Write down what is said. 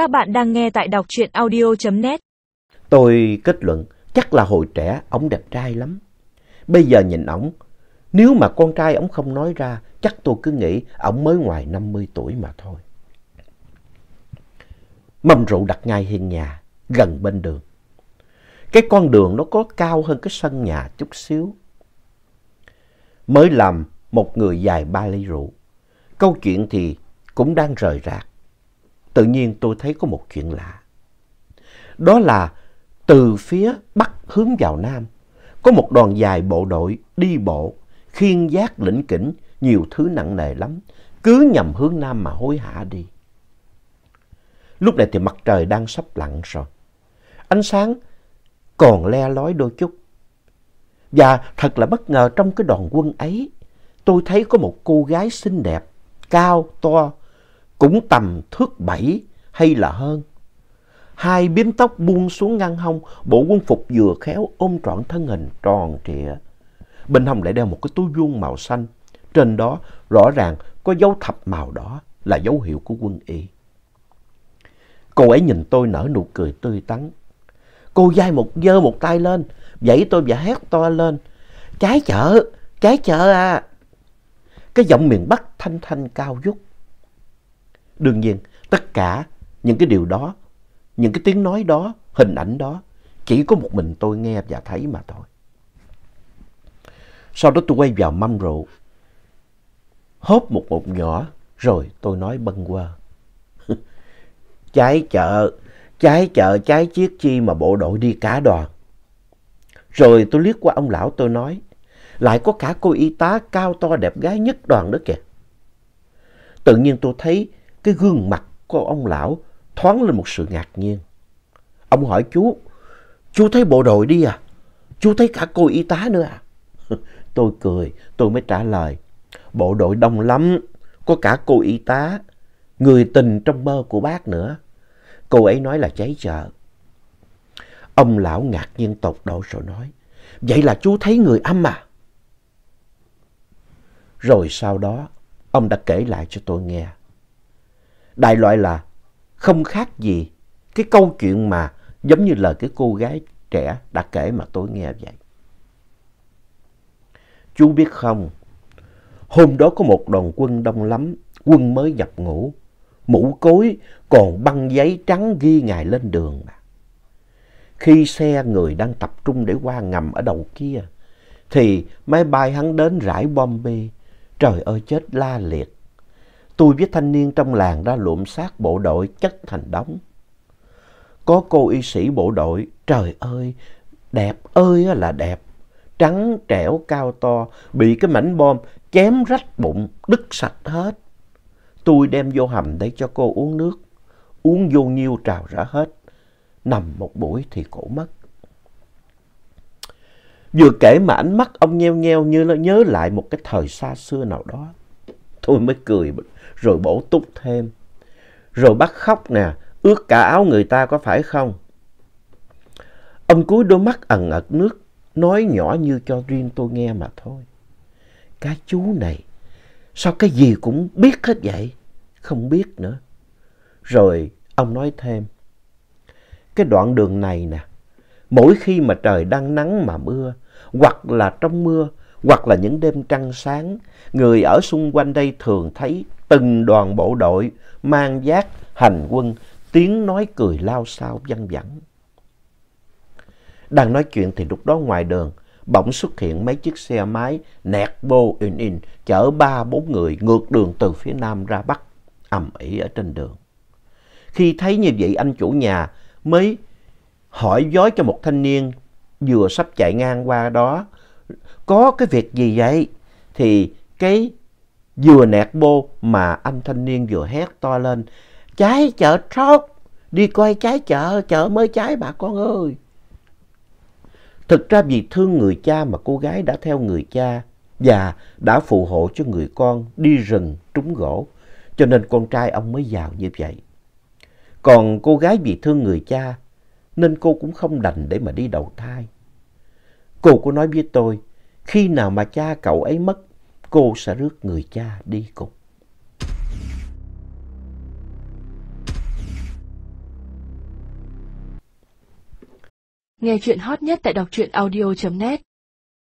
Các bạn đang nghe tại đọc truyện audio.net. Tôi kết luận chắc là hồi trẻ ổng đẹp trai lắm. Bây giờ nhìn ổng, nếu mà con trai ổng không nói ra, chắc tôi cứ nghĩ ổng mới ngoài 50 tuổi mà thôi. Mâm rượu đặt ngay hiên nhà, gần bên đường. Cái con đường nó có cao hơn cái sân nhà chút xíu. Mới làm một người dài ba ly rượu. Câu chuyện thì cũng đang rời rạc. Tự nhiên tôi thấy có một chuyện lạ. Đó là từ phía bắc hướng vào nam, có một đoàn dài bộ đội đi bộ, khiên giác lĩnh kỉnh, nhiều thứ nặng nề lắm, cứ nhằm hướng nam mà hối hả đi. Lúc này thì mặt trời đang sắp lặn rồi. Ánh sáng còn le lói đôi chút. Và thật là bất ngờ trong cái đoàn quân ấy, tôi thấy có một cô gái xinh đẹp, cao, to, cũng tầm thước bảy hay là hơn. Hai biếm tóc buông xuống ngang hông, bộ quân phục vừa khéo ôm trọn thân hình tròn trịa. Bên hông lại đeo một cái túi vuông màu xanh. Trên đó rõ ràng có dấu thập màu đỏ là dấu hiệu của quân y. Cô ấy nhìn tôi nở nụ cười tươi tắn. Cô dai một dơ một tay lên, vẫy tôi và hét to lên. Trái chợ, trái chợ à. Cái giọng miền Bắc thanh thanh cao vút. Đương nhiên, tất cả những cái điều đó, những cái tiếng nói đó, hình ảnh đó, chỉ có một mình tôi nghe và thấy mà thôi. Sau đó tôi quay vào mâm rượu, hốt một ngụm nhỏ, rồi tôi nói bâng quơ. Trái chợ, trái chợ, trái chiếc chi mà bộ đội đi cả đoàn. Rồi tôi liếc qua ông lão tôi nói, lại có cả cô y tá cao to đẹp gái nhất đoàn đó kìa. Tự nhiên tôi thấy cái gương mặt của ông lão thoáng lên một sự ngạc nhiên. Ông hỏi chú, chú thấy bộ đội đi à? Chú thấy cả cô y tá nữa à? Tôi cười, tôi mới trả lời. Bộ đội đông lắm, có cả cô y tá, người tình trong mơ của bác nữa. Cô ấy nói là cháy chợ. Ông lão ngạc nhiên tột độ rồi nói, vậy là chú thấy người âm à? Rồi sau đó, ông đã kể lại cho tôi nghe. Đại loại là không khác gì cái câu chuyện mà giống như lời cái cô gái trẻ đã kể mà tôi nghe vậy. Chú biết không, hôm đó có một đoàn quân đông lắm, quân mới nhập ngũ, mũ cối còn băng giấy trắng ghi ngày lên đường. Khi xe người đang tập trung để qua ngầm ở đầu kia, thì máy bay hắn đến rải bom bê. Trời ơi chết la liệt. Tôi với thanh niên trong làng đã lụm xác bộ đội chất thành đống. Có cô y sĩ bộ đội, trời ơi, đẹp ơi là đẹp. Trắng trẻo cao to, bị cái mảnh bom chém rách bụng, đứt sạch hết. Tôi đem vô hầm để cho cô uống nước. Uống vô nhiêu trào ra hết. Nằm một buổi thì cổ mất. Vừa kể mà ánh mắt ông nheo nheo như nó nhớ lại một cái thời xa xưa nào đó. Tôi mới cười rồi bổ túc thêm. Rồi bắt khóc nè, ướt cả áo người ta có phải không? Ông cúi đôi mắt ẩn ật nước, nói nhỏ như cho riêng tôi nghe mà thôi. Cái chú này, sao cái gì cũng biết hết vậy? Không biết nữa. Rồi ông nói thêm, cái đoạn đường này nè, mỗi khi mà trời đang nắng mà mưa, hoặc là trong mưa, hoặc là những đêm trăng sáng, người ở xung quanh đây thường thấy từng đoàn bộ đội mang giác hành quân, tiếng nói cười lao sao văng vẳng. Đang nói chuyện thì lúc đó ngoài đường, bỗng xuất hiện mấy chiếc xe máy nẹt bô in in chở ba bốn người ngược đường từ phía nam ra bắc, ầm ĩ ở trên đường. Khi thấy như vậy anh chủ nhà mới hỏi dối cho một thanh niên vừa sắp chạy ngang qua đó có cái việc gì vậy? Thì cái vừa nẹt bô mà anh thanh niên vừa hét to lên trái chợ trót đi coi trái chợ chợ mới trái bà con ơi. Thực ra vì thương người cha mà cô gái đã theo người cha và đã phù hộ cho người con đi rừng trúng gỗ, cho nên con trai ông mới giàu như vậy. Còn cô gái vì thương người cha nên cô cũng không đành để mà đi đầu thai. Cô có nói với tôi, khi nào mà cha cậu ấy mất, cô sẽ rước người cha đi cùng. Nghe chuyện hot nhất tại đọc truyện audio.net